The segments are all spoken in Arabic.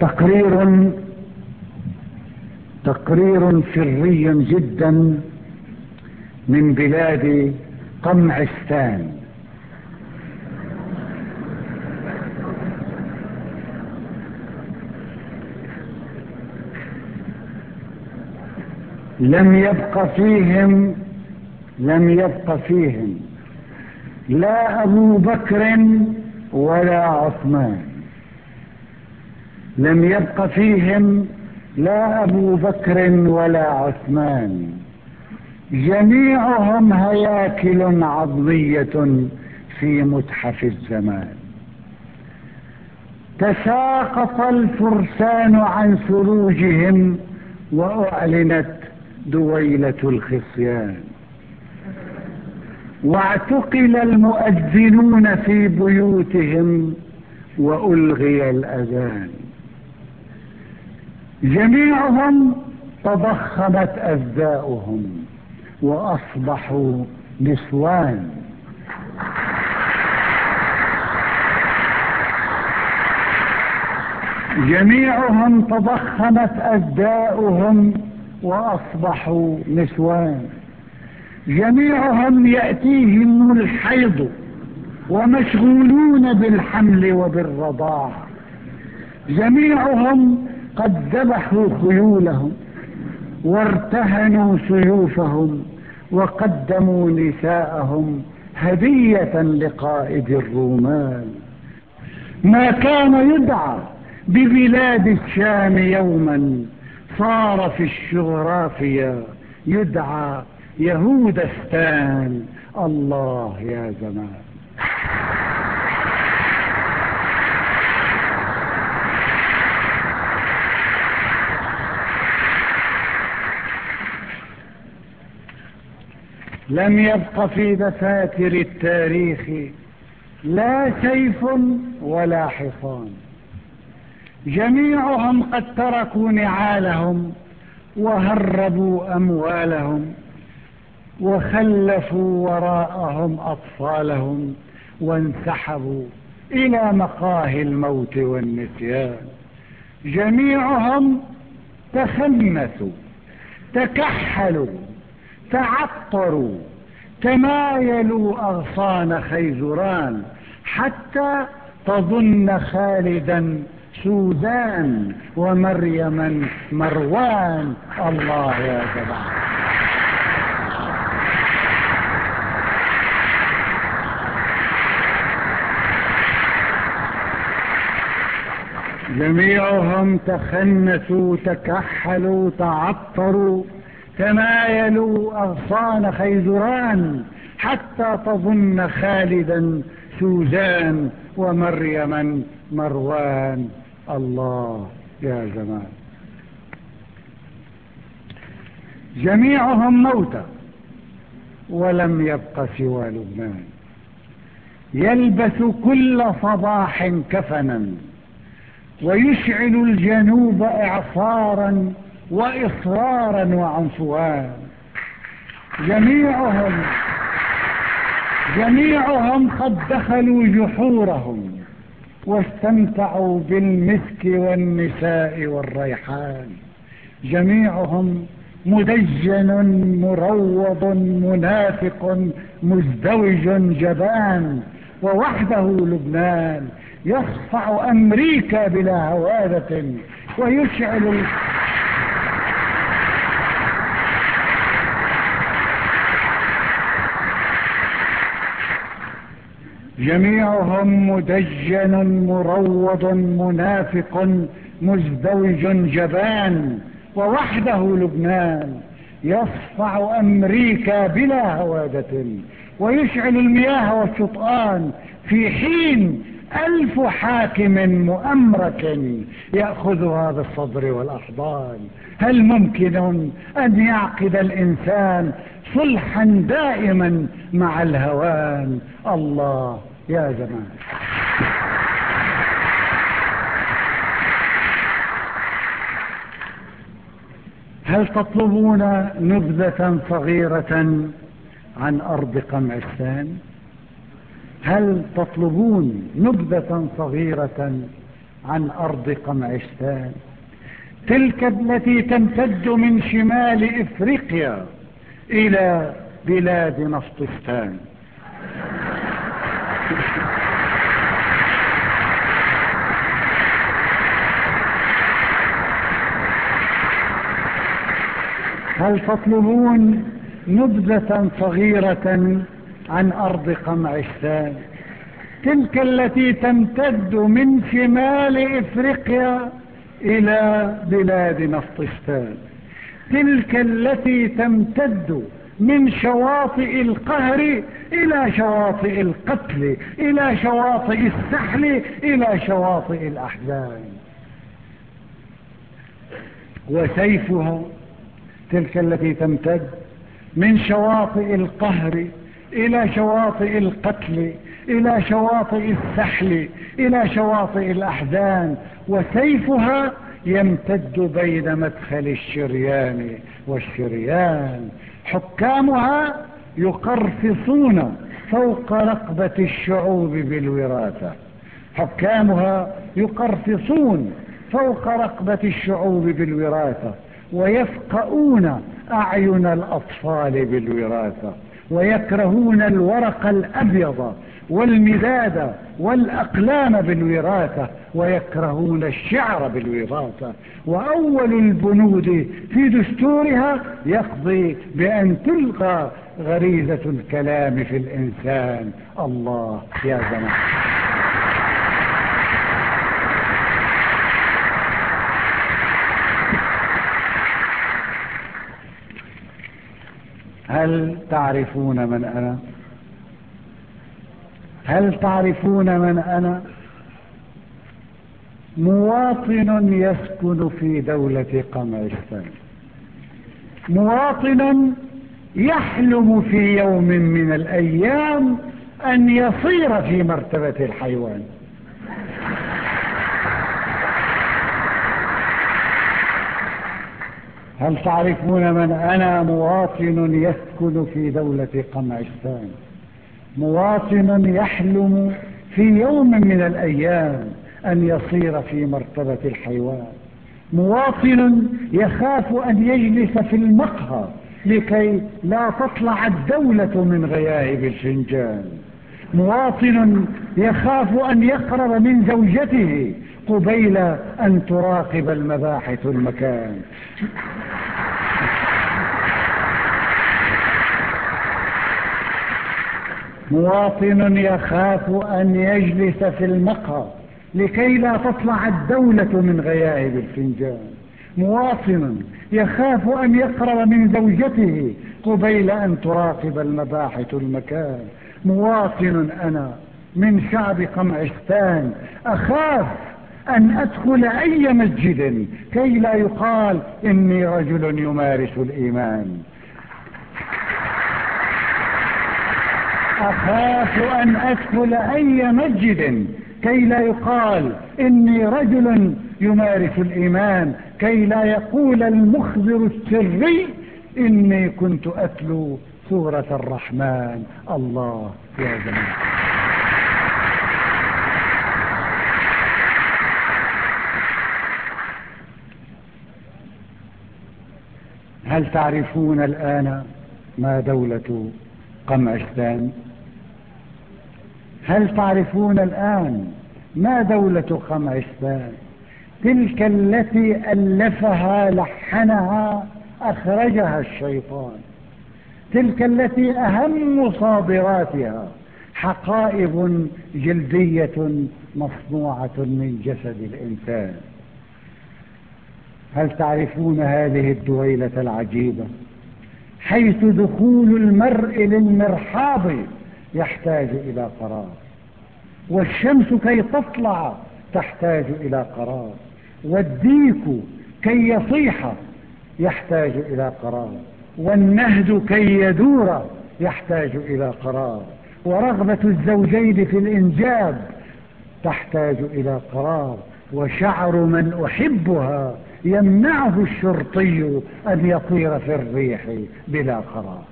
تقرير تقرير سري جدا من بلاد قمعستان. لم يبق فيهم لم يبق فيهم لا أبو بكر ولا عثمان. لم يبق فيهم لا أبو بكر ولا عثمان. جميعهم هياكل عظمية في متحف الزمان. تساقط الفرسان عن سروجهم وأعلنت دويلة الخصيان. واعتقل المؤذنون في بيوتهم وألغي الأذان. جميعهم تضخمت أجزاؤهم وأصبحوا نسوان. جميعهم تضخمت أجزاؤهم وأصبحوا نسوان. جميعهم يأتيهم الحيض ومشغولون بالحمل وبالرضاع جميعهم قد ذبحوا خيولهم وارتهنوا سيوفهم وقدموا نساءهم هدية لقائد الرومان. ما كان يدعى ببلاد الشام يوما صار في الجغرافيا يدعى يهودستان الله يا زمان لم يبق في دفاتر التاريخ لا سيف ولا حصان. جميعهم قد تركوا نعالهم وهربوا أموالهم وخلفوا وراءهم أطفالهم وانسحبوا إلى مقاهي الموت والنسيان. جميعهم تخنثوا تكحلوا تعطروا تمايلوا أغصان خيزران حتى تظن خالدا سوزان ومريما مروان. الله يا جماعة. جميعهم تخنسوا تكحلوا تعطروا. تمايلوا أغصان خيزران حتى تظن خالدا سوزان ومريما مروان. الله يا زمان جميعهم موتى ولم يبق سوى لبنان. يلبس كل صباح كفنا ويشعل الجنوب إعصارا وإصرارا وعنفوان. جميعهم جميعهم قد دخلوا جحورهم واستمتعوا بالمسك والنساء والريحان. جميعهم مدجن مروض منافق مزدوج جبان. ووحده لبنان يصفع أمريكا بلا هوادة ويشعل جميعهم مدجن مروض منافق مزدوج جبان ووحده لبنان. يصفع أمريكا بلا هوادة ويشعل المياه والشطآن في حين ألف حاكم مؤمرك يأخذها بالصدر والأحضان. هل ممكن أن يعقد الإنسان صلحا دائما مع الهوان؟ الله يا زمان هل تطلبون نبذة صغيرة عن أرض قمعستان هل تطلبون نبذة صغيرة عن أرض قمعستان تلك التي تمتد من شمال إفريقيا إلى بلاد نفطستان. هل تطلبون نبذة صغيرة عن أرض قمعستان تلك التي تمتد من شمال إفريقيا إلى بلاد نفطستان تلك التي تمتد من شواطئ القهر إلى شواطئ القتل إلى شواطئ السحل إلى شواطئ الأحزان. وسيفها تلك التي تمتد من شواطئ القهر إلى شواطئ القتل إلى شواطئ السحل إلى شواطئ الأحزان. وسيفها يمتد بين مدخل الشريان والشريان. حكامها يقرفصون فوق رقبة الشعوب بالوراثة. حكامها يقرفصون فوق رقبة الشعوب بالوراثة. ويفقؤون أعين الأطفال بالوراثة. ويكرهون الورق الأبيض والمداد والأقلام بالوراثة. ويكرهون الشعر بالوراثة وأول البنود في دستورها يقضي بأن تلقى غريزة الكلام في الإنسان. الله يا جماعة هل تعرفون من أنا؟ هل تعرفون من أنا؟ مواطن يسكن في دولة قمعستان مواطن يحلم في يوم من الأيام أن يصير في مرتبة الحيوان. هل تعرفون من أنا مواطن يسكن في دولة قمعستان مواطن يحلم في يوم من الأيام أن يصير في مرتبة الحيوان. مواطن يخاف أن يجلس في المقهى لكي لا تطلع الدولة من غياهب الفنجان. مواطن يخاف أن يقرب من زوجته قبيل أن تراقب المباحث المكان مواطن يخاف أن يجلس في المقهى لكي لا تطلع الدولة من غيائب الفنجان. مواطن يخاف أن يقرب من زوجته قبيل أن تراقب المباحث المكان. مواطن أنا من شعب قمعستان أخاف أن أدخل أي مسجد كي لا يقال إني رجل يمارس الإيمان. أخاف أن أدخل أي مسجد كي لا يقال إني رجل يمارس الإيمان كي لا يقول المخبر السري إني كنت أتلو سورة الرحمن. الله يا جماعة هل تعرفون الآن ما دولة قمعستان هل تعرفون الآن ما دولة قمعستان تلك التي ألفها لحنها أخرجها الشيطان. تلك التي أهم صادراتها حقائب جلدية مصنوعة من جسد الإنسان. هل تعرفون هذه الدويلة العجيبة؟ حيث دخول المرء للمرحاض يحتاج إلى قرار. والشمس كي تطلع تحتاج إلى قرار. والديك كي يصيح يحتاج إلى قرار. والنهد كي يدور يحتاج إلى قرار. ورغبة الزوجين في الإنجاب تحتاج إلى قرار. وشعر من أحبها يمنعه الشرطي أن يطير في الريح بلا قرار.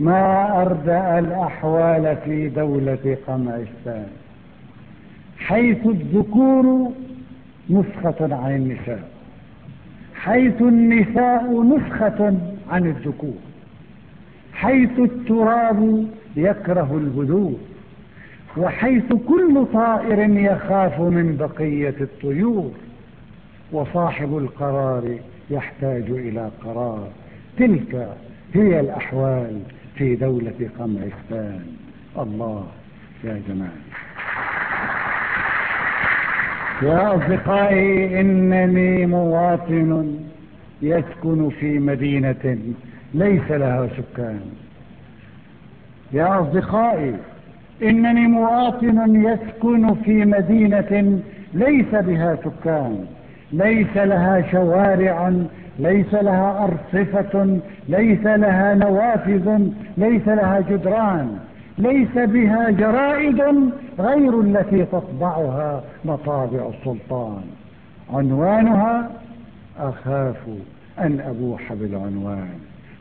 ما أردأ الأحوال في دولة قمعستان حيث الذكور نسخة عن النساء حيث النساء نسخة عن الذكور حيث التراب يكره الهدوء وحيث كل طائر يخاف من بقية الطيور وصاحب القرار يحتاج إلى قرار. تلك هي الأحوال في دولة قمعستان الله يا جمال يا أصدقائي إنني مواطن يسكن في مدينة ليس لها سكان. يا أصدقائي إنني مواطن يسكن في مدينة ليس بها سكان. ليس لها شوارع ليس لها أرصفة ليس لها نوافذ ليس لها جدران. ليس بها جرائد غير التي تطبعها مطابع السلطان. عنوانها أخاف أن أبوح بالعنوان.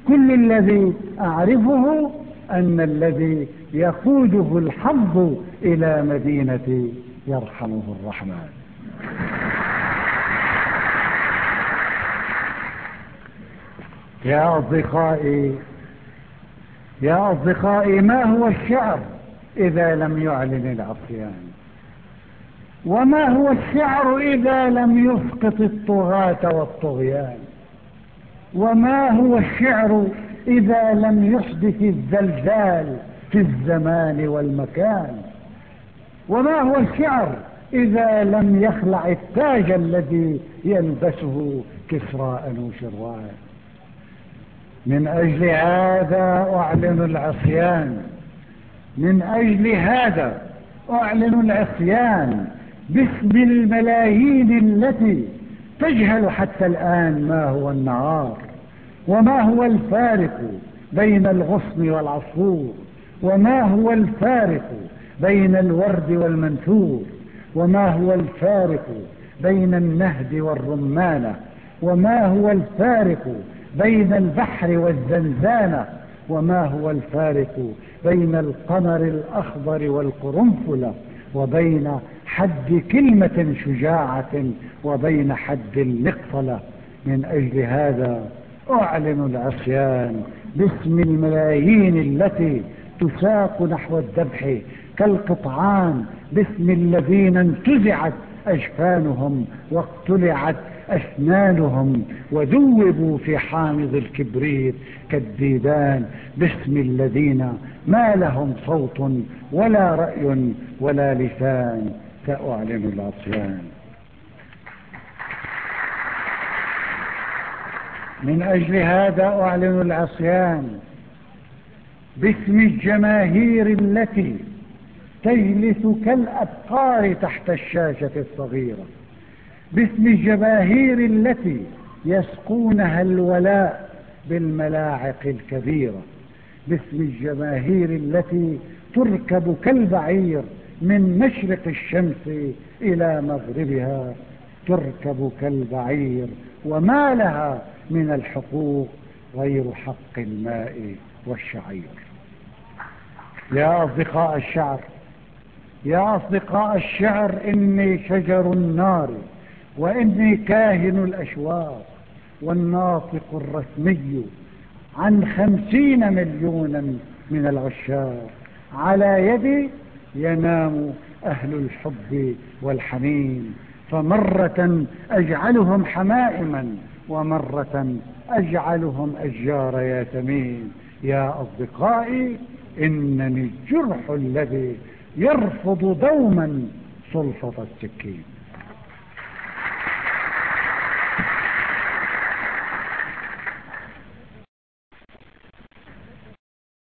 كل الذي أعرفه أن الذي يقوده الحظ إلى مدينة يرحمه الرحمن. يا أصدقائي يا أصدقائي ما هو الشعر إذا لم يعلن العصيان؟ وما هو الشعر إذا لم يسقط الطغاة والطغيان؟ وما هو الشعر إذا لم يحدث الزلزال في الزمان والمكان؟ وما هو الشعر إذا لم يخلع التاج الذي يلبسه كسرى أنوشروان من أجل هذا أعلن العصيان. من أجل هذا أعلن العصيان. باسم الملايين التي تجهل حتى الآن ما هو النهار وما هو الفارق بين الغصن والعصفور وما هو الفارق بين الورد والمنثور وما هو الفارق بين النهد والرمانة وما هو الفارق بين البحر والزنزانة وما هو الفارق بين القمر الأخضر والقرنفلة وبين حد كلمة شجاعة وبين حد المقفلة من أجل هذا أعلن العصيان باسم الملايين التي تساق نحو الذبح كالقطعان باسم الذين انتزعت أجفانهم واقتلعت أسنانهم وذوبوا في حامض الكبريت كالديدان باسم الذين ما لهم صوت ولا رأي ولا لسان. سأعلن العصيان. من أجل هذا أعلن العصيان. باسم الجماهير التي تجلس كالأبقار تحت الشاشة الصغيرة. باسم الجماهير التي يسقونها الولاء بالملاعق الكبيرة. باسم الجماهير التي تركب كالبعير من مشرق الشمس إلى مغربها. تركب كالبعير وما لها من الحقوق غير حق الماء والشعير. يا أصدقاء الشعر يا أصدقاء الشعر إني شجر النار. وإني كاهن الأشواق والناطق الرسمي عن خمسين مليونا من العشاق. على يدي ينام أهل الحب والحنين فمرة أجعلهم حمائما ومرة أجعلهم أشجار ياسمين. يا أصدقائي إنني الجرح الذي يرفض دوما سلطة السكين.